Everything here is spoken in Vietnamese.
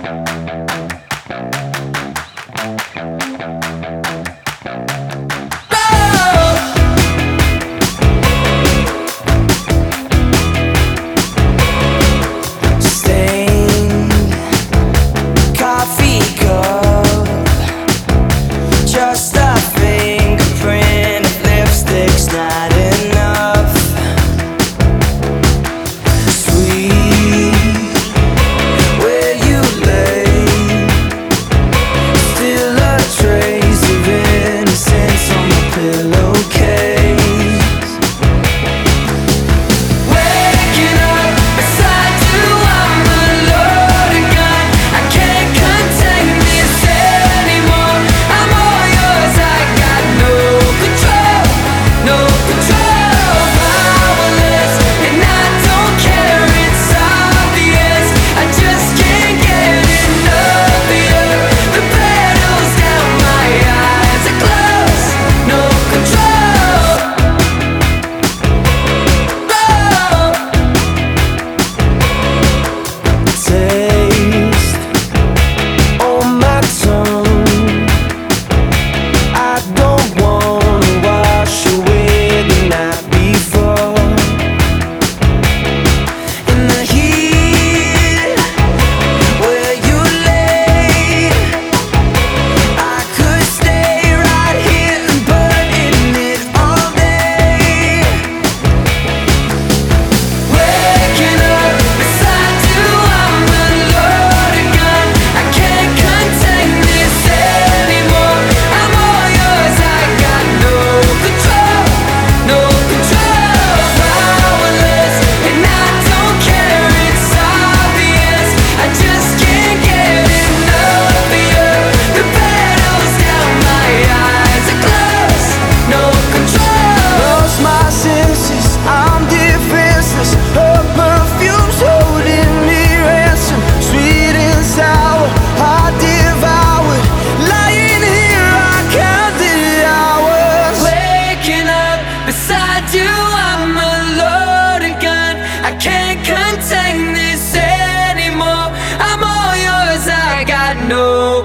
Thank you. no